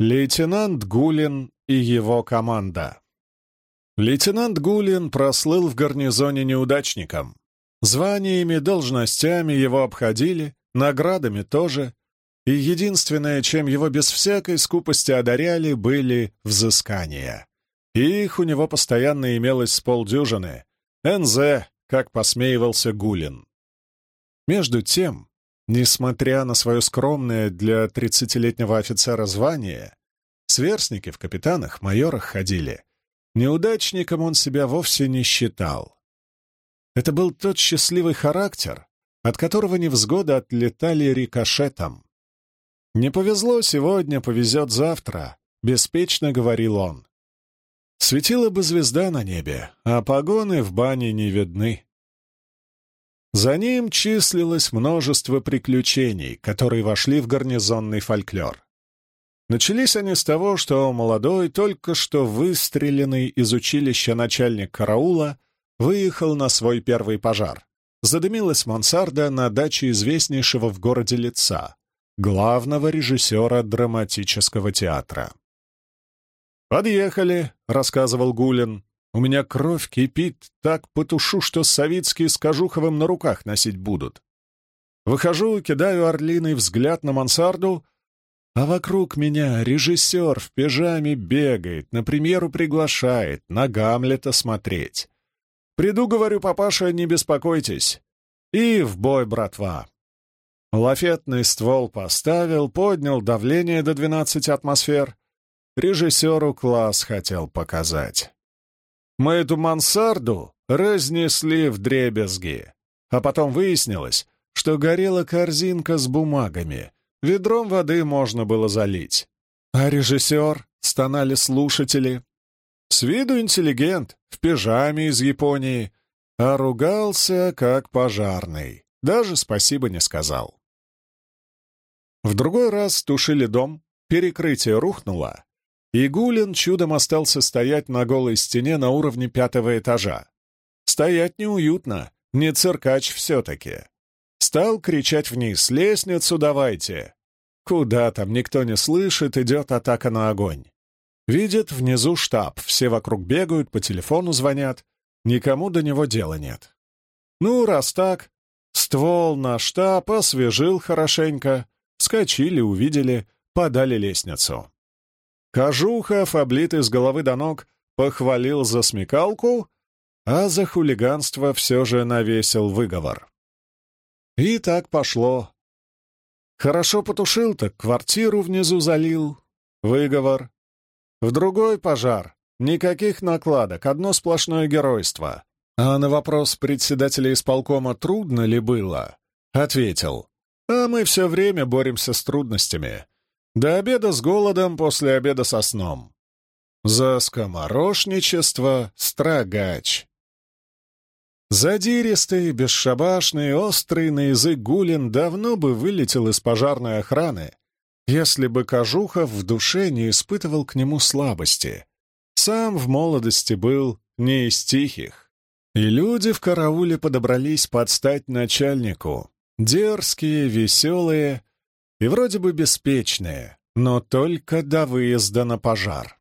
Лейтенант Гулин и его команда. Лейтенант Гулин прослыл в гарнизоне неудачником. Званиями, должностями его обходили, наградами тоже, и единственное, чем его без всякой скупости одаряли, были взыскания. Их у него постоянно имелось с полдюжины. НЗ, как посмеивался Гулин. Между тем, несмотря на свое скромное для тридцатилетнего офицера звание, сверстники в капитанах, майорах ходили. Неудачником он себя вовсе не считал. Это был тот счастливый характер, от которого невзгоды отлетали рикошетом. «Не повезло сегодня, повезет завтра», — беспечно говорил он. Светила бы звезда на небе, а погоны в бане не видны. За ним числилось множество приключений, которые вошли в гарнизонный фольклор. Начались они с того, что молодой, только что выстреленный из училища начальник караула выехал на свой первый пожар. Задымилась мансарда на даче известнейшего в городе лица, главного режиссера драматического театра. «Подъехали», — рассказывал Гулин. «У меня кровь кипит, так потушу, что Савицкий с Кожуховым на руках носить будут. Выхожу, кидаю орлиный взгляд на мансарду, а вокруг меня режиссер в пижаме бегает, на премьеру приглашает, на Гамлета смотреть. Приду, говорю, папаша, не беспокойтесь. И в бой, братва. Лафетный ствол поставил, поднял давление до 12 атмосфер. Режиссеру класс хотел показать. Мы эту мансарду разнесли в дребезги. А потом выяснилось, что горела корзинка с бумагами. Ведром воды можно было залить. А режиссер, стонали слушатели. С виду интеллигент, в пижаме из Японии, а ругался как пожарный. Даже спасибо не сказал. В другой раз тушили дом, перекрытие рухнуло, и Гулин чудом остался стоять на голой стене на уровне пятого этажа. Стоять неуютно, не циркач все-таки. Стал кричать вниз «Лестницу давайте!» Куда там, никто не слышит, идет атака на огонь. Видит внизу штаб, все вокруг бегают, по телефону звонят, никому до него дела нет. Ну, раз так, ствол на штаб освежил хорошенько, Вскочили, увидели, подали лестницу. Кожухов, облитый с головы до ног, похвалил за смекалку, а за хулиганство все же навесил выговор. И так пошло. Хорошо потушил, так квартиру внизу залил. Выговор. В другой пожар. Никаких накладок, одно сплошное геройство. А на вопрос председателя исполкома трудно ли было, ответил. А мы все время боремся с трудностями. До обеда с голодом, после обеда со сном. За скоморошничество строгач. Задиристый, бесшабашный, острый на язык Гулин давно бы вылетел из пожарной охраны, если бы Кожухов в душе не испытывал к нему слабости. Сам в молодости был не из тихих. И люди в карауле подобрались подстать начальнику, Дерзкие, веселые и вроде бы беспечные, но только до выезда на пожар.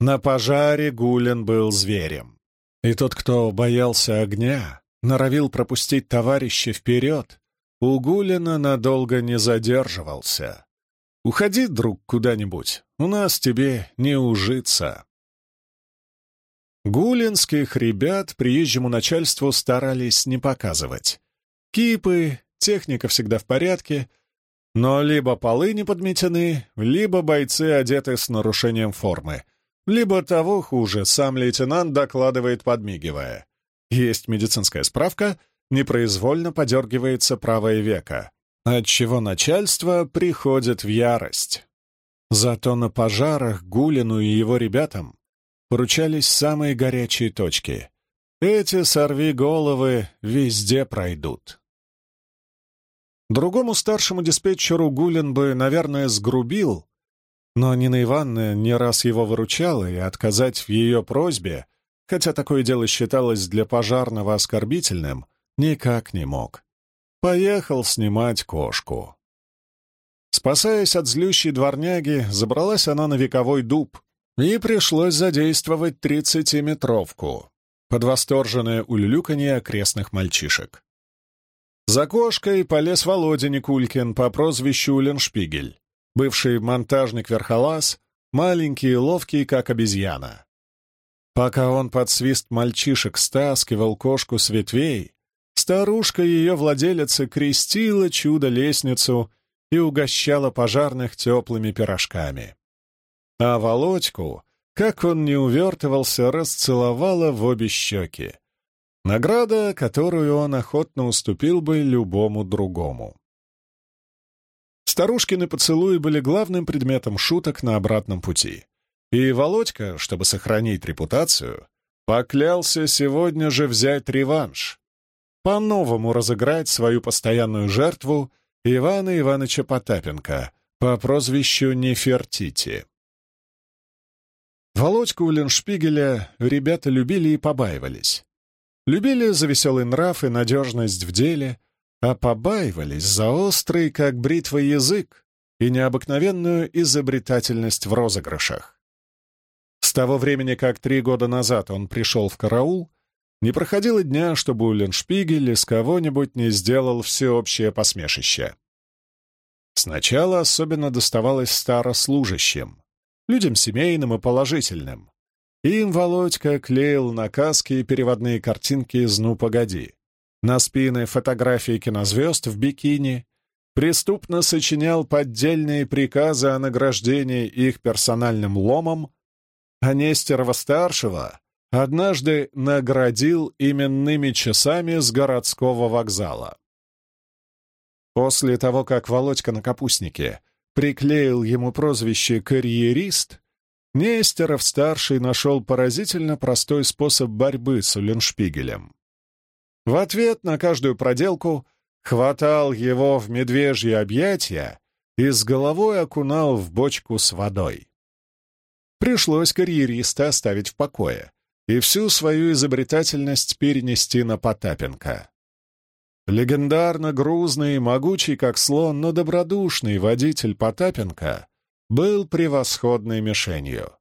На пожаре Гулин был зверем. И тот, кто боялся огня, норовил пропустить товарища вперед, у Гулина надолго не задерживался. «Уходи, друг, куда-нибудь, у нас тебе не ужиться». Гулинских ребят приезжему начальству старались не показывать. Кипы, техника всегда в порядке, но либо полы не подметены, либо бойцы одеты с нарушением формы, либо того хуже, сам лейтенант докладывает, подмигивая. Есть медицинская справка, непроизвольно подергивается правое веко, отчего начальство приходит в ярость. Зато на пожарах Гулину и его ребятам поручались самые горячие точки. Эти сорви головы везде пройдут. Другому старшему диспетчеру Гулин бы, наверное, сгрубил, но Нина Ивановна не раз его выручала, и отказать в ее просьбе, хотя такое дело считалось для пожарного оскорбительным, никак не мог. Поехал снимать кошку. Спасаясь от злющей дворняги, забралась она на вековой дуб, и пришлось задействовать тридцатиметровку под восторженное улюлюканье окрестных мальчишек. За кошкой полез Володя Никулькин по прозвищу Леншпигель, бывший монтажник-верхолаз, маленький и ловкий, как обезьяна. Пока он под свист мальчишек стаскивал кошку с ветвей, старушка ее владелица крестила чудо-лестницу и угощала пожарных теплыми пирожками. А Володьку, как он не увертывался, расцеловала в обе щеки. Награда, которую он охотно уступил бы любому другому. Старушкины поцелуи были главным предметом шуток на обратном пути. И Володька, чтобы сохранить репутацию, поклялся сегодня же взять реванш, по-новому разыграть свою постоянную жертву Ивана Ивановича Потапенко по прозвищу Нефертити. Володьку Леншпигеля ребята любили и побаивались. Любили за веселый нрав и надежность в деле, а побаивались за острый, как бритва, язык и необыкновенную изобретательность в розыгрышах. С того времени, как три года назад он пришел в караул, не проходило дня, чтобы Уленшпигель из кого-нибудь не сделал всеобщее посмешище. Сначала особенно доставалось старослужащим, людям семейным и положительным. Им Володька клеил на каски и переводные картинки из «Ну, погоди». На спины фотографии кинозвезд в бикини, преступно сочинял поддельные приказы о награждении их персональным ломом, а Нестерова-старшего однажды наградил именными часами с городского вокзала. После того, как Володька на капустнике приклеил ему прозвище «карьерист», Нестеров-старший нашел поразительно простой способ борьбы с Уленшпигелем. В ответ на каждую проделку хватал его в медвежье объятия и с головой окунал в бочку с водой. Пришлось карьериста оставить в покое и всю свою изобретательность перенести на Потапенко. Легендарно грузный и могучий, как слон, но добродушный водитель Потапенко был превосходной мишенью.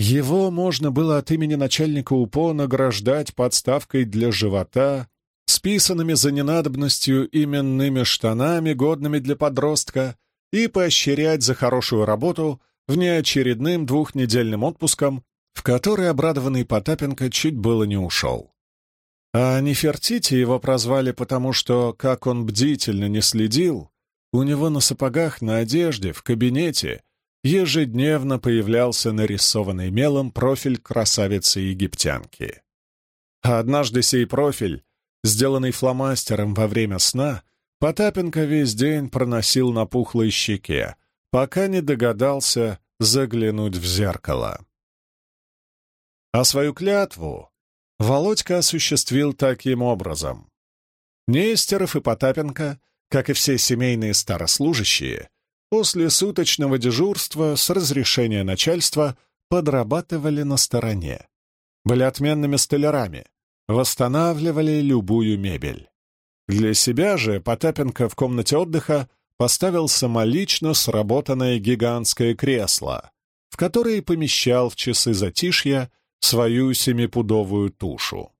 Его можно было от имени начальника УПО награждать подставкой для живота, списанными за ненадобностью именными штанами, годными для подростка, и поощрять за хорошую работу внеочередным двухнедельным отпуском, в который обрадованный Потапенко чуть было не ушел. А Нефертити его прозвали потому, что, как он бдительно не следил, у него на сапогах, на одежде, в кабинете ежедневно появлялся нарисованный мелом профиль красавицы-египтянки. А однажды сей профиль, сделанный фломастером во время сна, Потапенко весь день проносил на пухлой щеке, пока не догадался заглянуть в зеркало. А свою клятву Володька осуществил таким образом. Нестеров и Потапенко как и все семейные старослужащие, после суточного дежурства с разрешения начальства подрабатывали на стороне. Были отменными столярами, восстанавливали любую мебель. Для себя же Потапенко в комнате отдыха поставил самолично сработанное гигантское кресло, в которое помещал в часы затишья свою семипудовую тушу.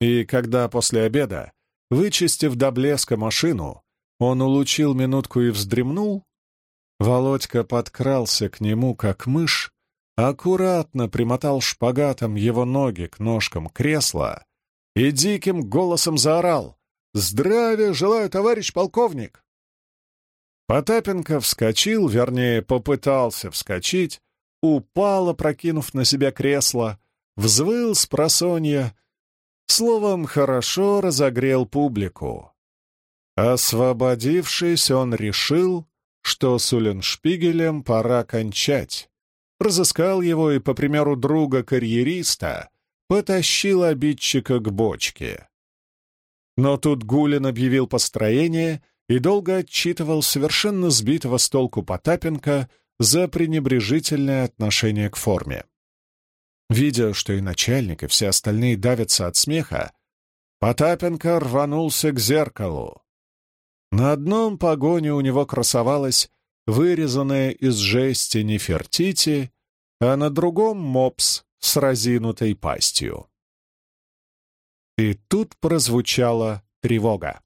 И когда после обеда Вычистив до блеска машину, он улучил минутку и вздремнул. Володька подкрался к нему, как мышь, аккуратно примотал шпагатом его ноги к ножкам кресла и диким голосом заорал «Здравия желаю, товарищ полковник!» Потапенко вскочил, вернее, попытался вскочить, упал, опрокинув на себя кресло, взвыл с просонья Словом, хорошо разогрел публику. Освободившись, он решил, что с Уленшпигелем пора кончать. Разыскал его и, по примеру друга-карьериста, потащил обидчика к бочке. Но тут Гулин объявил построение и долго отчитывал совершенно сбитого с толку Потапенко за пренебрежительное отношение к форме. Видя, что и начальник, и все остальные давятся от смеха, Потапенко рванулся к зеркалу. На одном погоне у него красовалась вырезанная из жести Нефертити, а на другом — мопс с разинутой пастью. И тут прозвучала тревога.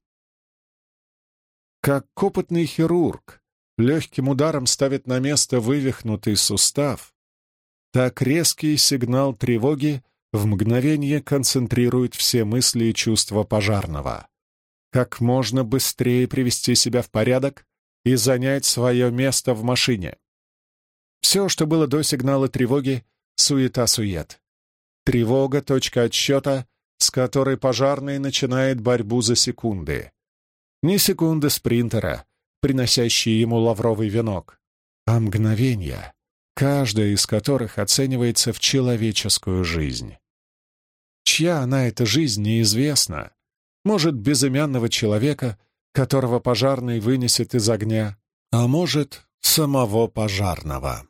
Как опытный хирург легким ударом ставит на место вывихнутый сустав, так резкий сигнал тревоги в мгновение концентрирует все мысли и чувства пожарного. Как можно быстрее привести себя в порядок и занять свое место в машине. Все, что было до сигнала тревоги, суета-сует. Тревога — точка отсчета, с которой пожарный начинает борьбу за секунды. Не секунды спринтера, приносящие ему лавровый венок, а мгновения, каждая из которых оценивается в человеческую жизнь. Чья она эта жизнь, неизвестно. Может, безымянного человека, которого пожарный вынесет из огня, а может, самого пожарного.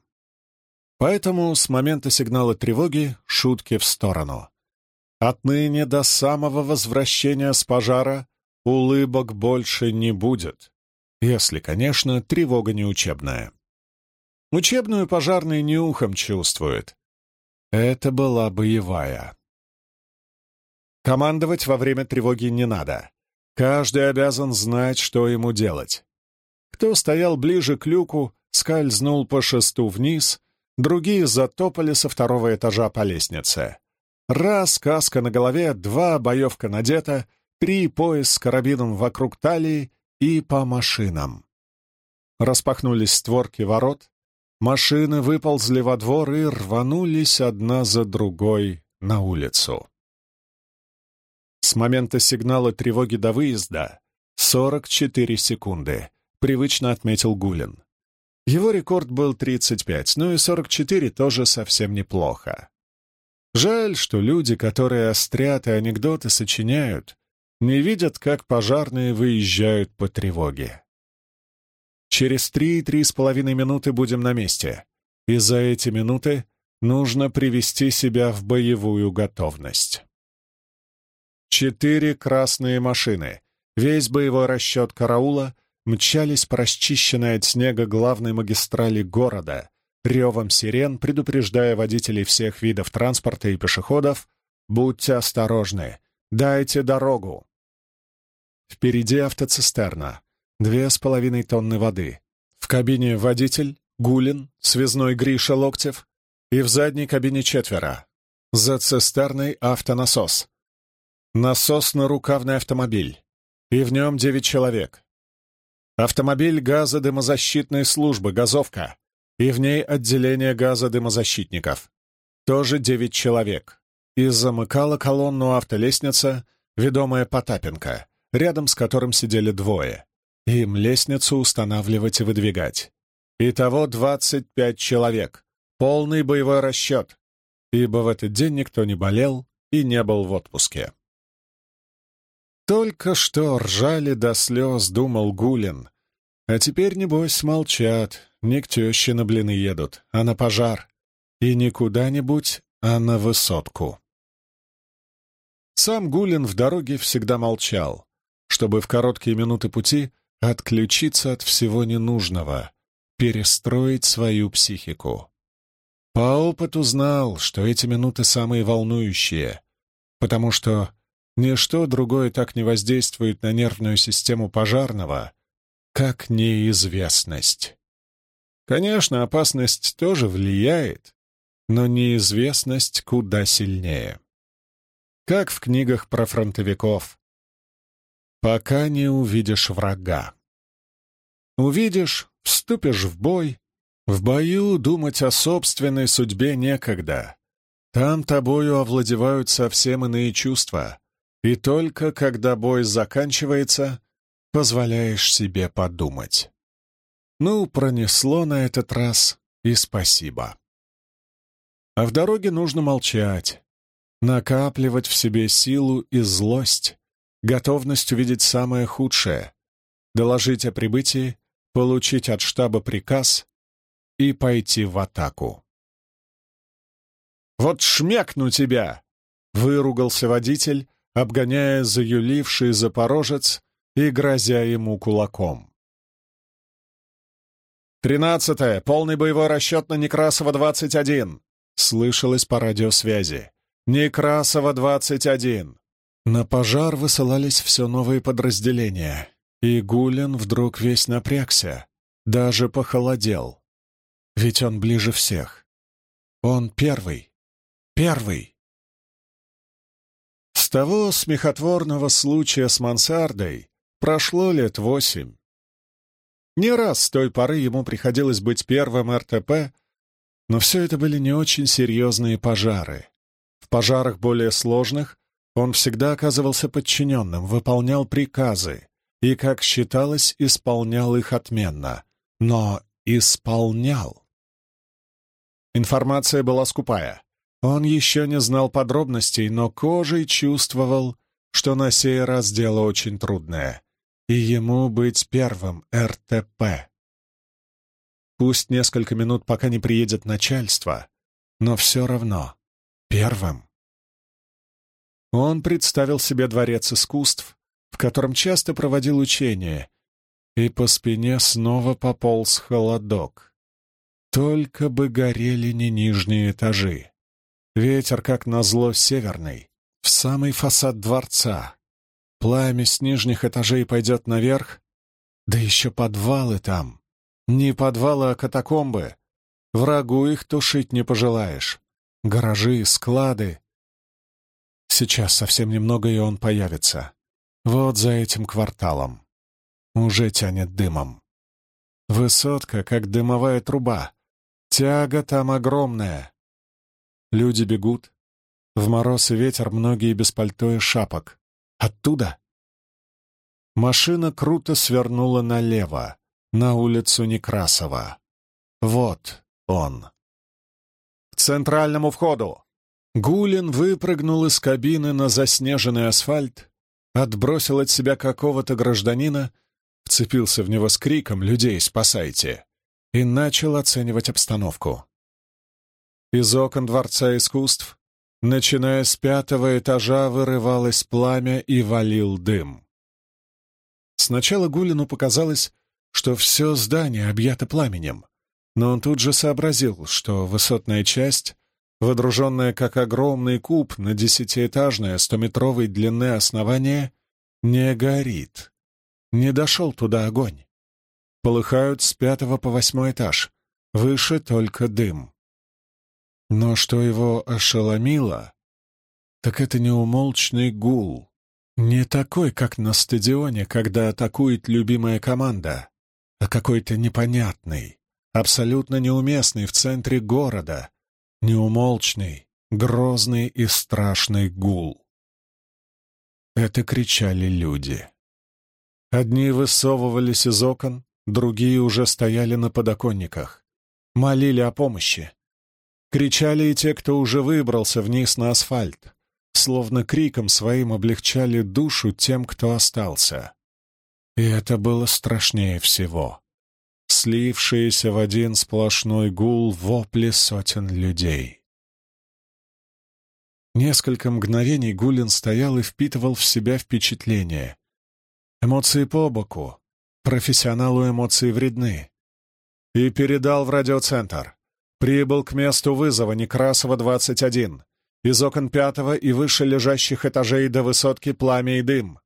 Поэтому с момента сигнала тревоги шутки в сторону. Отныне до самого возвращения с пожара улыбок больше не будет, если, конечно, тревога не учебная. Учебную пожарный не ухом чувствует. Это была боевая. Командовать во время тревоги не надо. Каждый обязан знать, что ему делать. Кто стоял ближе к люку, скользнул по шесту вниз, другие затопали со второго этажа по лестнице. Раз каска на голове, два боевка надета, три пояс с карабином вокруг талии и по машинам. Распахнулись створки ворот, машины выползли во двор и рванулись одна за другой на улицу. С момента сигнала тревоги до выезда 44 секунды, привычно отметил Гулин. Его рекорд был 35, ну и 44 тоже совсем неплохо. Жаль, что люди, которые острят и анекдоты сочиняют, не видят, как пожарные выезжают по тревоге. Через три-три с половиной минуты будем на месте, и за эти минуты нужно привести себя в боевую готовность. Четыре красные машины, весь боевой расчет караула мчались по расчищенной от снега главной магистрали города, ревом сирен, предупреждая водителей всех видов транспорта и пешеходов «Будьте осторожны! Дайте дорогу!» Впереди автоцистерна, две с половиной тонны воды. В кабине водитель, Гулин, связной Гриша Локтев и в задней кабине четверо. За цистерной автонасос, Насосно-рукавный автомобиль, и в нем девять человек. Автомобиль газодымозащитной службы «Газовка», и в ней отделение газодымозащитников. Тоже девять человек. И замыкала колонну автолестница, ведомая Потапенко, рядом с которым сидели двое. Им лестницу устанавливать и выдвигать. Итого двадцать пять человек. Полный боевой расчет, ибо в этот день никто не болел и не был в отпуске. Только что ржали до слез, думал Гулин. А теперь, небось, молчат, не к теще на блины едут, а на пожар. И не куда-нибудь, а на высотку. Сам Гулин в дороге всегда молчал, чтобы в короткие минуты пути отключиться от всего ненужного, перестроить свою психику. По опыту знал, что эти минуты самые волнующие, потому что Ничто другое так не воздействует на нервную систему пожарного, как неизвестность. Конечно, опасность тоже влияет, но неизвестность куда сильнее. Как в книгах про фронтовиков. Пока не увидишь врага. Увидишь, вступишь в бой. В бою думать о собственной судьбе некогда. Там тобою овладевают совсем иные чувства. И только когда бой заканчивается, позволяешь себе подумать. Ну, пронесло на этот раз, и спасибо. А в дороге нужно молчать, накапливать в себе силу и злость, готовность увидеть самое худшее, доложить о прибытии, получить от штаба приказ и пойти в атаку. «Вот шмякну тебя!» — выругался водитель, обгоняя заюливший запорожец и грозя ему кулаком. «Тринадцатое. Полный боевой расчет на Некрасова-21!» — слышалось по радиосвязи. «Некрасова-21!» На пожар высылались все новые подразделения, и Гулин вдруг весь напрягся, даже похолодел. Ведь он ближе всех. Он первый. Первый. С того смехотворного случая с мансардой прошло лет восемь. Не раз с той поры ему приходилось быть первым РТП, но все это были не очень серьезные пожары. В пожарах более сложных он всегда оказывался подчиненным, выполнял приказы и, как считалось, исполнял их отменно. Но исполнял. Информация была скупая. Он еще не знал подробностей, но кожей чувствовал, что на сей раз дело очень трудное, и ему быть первым РТП. Пусть несколько минут, пока не приедет начальство, но все равно первым. Он представил себе дворец искусств, в котором часто проводил учения, и по спине снова пополз холодок. Только бы горели не нижние этажи. Ветер, как назло, северный, в самый фасад дворца. Пламя с нижних этажей пойдет наверх, да еще подвалы там. Не подвалы, а катакомбы. Врагу их тушить не пожелаешь. Гаражи, склады, Сейчас совсем немного, и он появится. Вот за этим кварталом. Уже тянет дымом. Высотка, как дымовая труба. Тяга там огромная. Люди бегут. В мороз и ветер многие без пальто и шапок. Оттуда? Машина круто свернула налево, на улицу Некрасова. Вот он. «К центральному входу!» Гулин выпрыгнул из кабины на заснеженный асфальт, отбросил от себя какого-то гражданина, вцепился в него с криком «Людей спасайте!» и начал оценивать обстановку. Из окон Дворца искусств, начиная с пятого этажа, вырывалось пламя и валил дым. Сначала Гулину показалось, что все здание объято пламенем, но он тут же сообразил, что высотная часть водруженное как огромный куб на десятиэтажное стометровой длины основание, не горит. Не дошел туда огонь. Полыхают с пятого по восьмой этаж, выше только дым. Но что его ошеломило, так это неумолчный гул. Не такой, как на стадионе, когда атакует любимая команда, а какой-то непонятный, абсолютно неуместный в центре города, неумолчный, грозный и страшный гул. Это кричали люди. Одни высовывались из окон, другие уже стояли на подоконниках, молили о помощи. Кричали и те, кто уже выбрался вниз на асфальт, словно криком своим облегчали душу тем, кто остался. И это было страшнее всего слившиеся в один сплошной гул вопли сотен людей. Несколько мгновений Гулин стоял и впитывал в себя впечатления. Эмоции по боку, профессионалу эмоции вредны. И передал в радиоцентр. Прибыл к месту вызова Некрасова-21. Из окон пятого и выше лежащих этажей до высотки пламя и дым.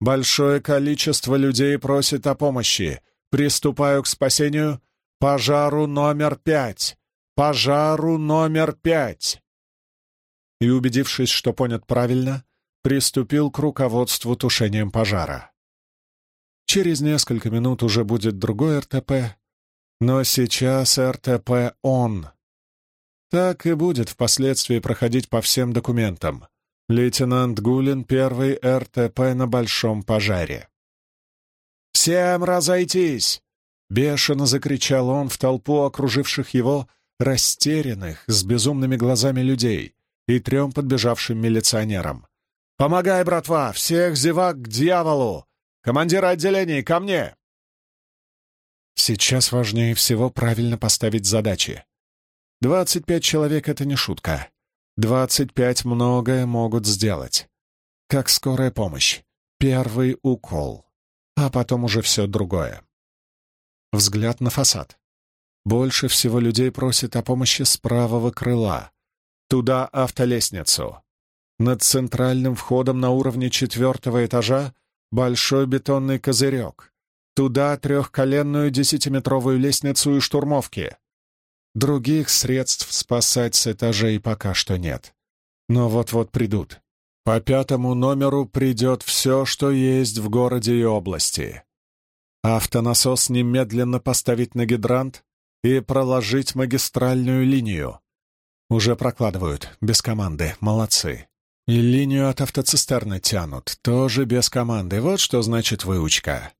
Большое количество людей просит о помощи. Приступаю к спасению. Пожару номер пять! Пожару номер пять!» И, убедившись, что понят правильно, приступил к руководству тушением пожара. Через несколько минут уже будет другой РТП, но сейчас РТП он. Так и будет впоследствии проходить по всем документам. Лейтенант Гулин — первый РТП на большом пожаре. «Всем разойтись!» — бешено закричал он в толпу окруживших его, растерянных, с безумными глазами людей и трем подбежавшим милиционерам. «Помогай, братва! Всех зевак к дьяволу! Командир отделений, ко мне!» Сейчас важнее всего правильно поставить задачи. Двадцать пять человек — это не шутка. Двадцать пять многое могут сделать. Как скорая помощь. Первый укол. А потом уже все другое. Взгляд на фасад. Больше всего людей просит о помощи с правого крыла. Туда автолестницу. Над центральным входом на уровне четвертого этажа большой бетонный козырек. Туда трехколенную десятиметровую лестницу и штурмовки. Других средств спасать с этажей пока что нет. Но вот-вот придут. По пятому номеру придет все, что есть в городе и области. Автонасос немедленно поставить на гидрант и проложить магистральную линию. Уже прокладывают, без команды, молодцы. И линию от автоцистерны тянут, тоже без команды. Вот что значит выучка.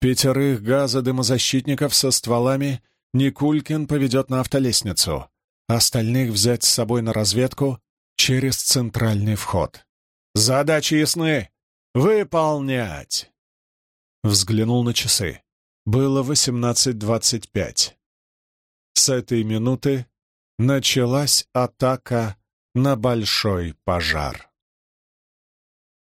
Пятерых газодымозащитников со стволами Никулькин поведет на автолестницу. Остальных взять с собой на разведку через центральный вход. Задачи ясны. Выполнять! Взглянул на часы. Было 18.25. С этой минуты началась атака на большой пожар.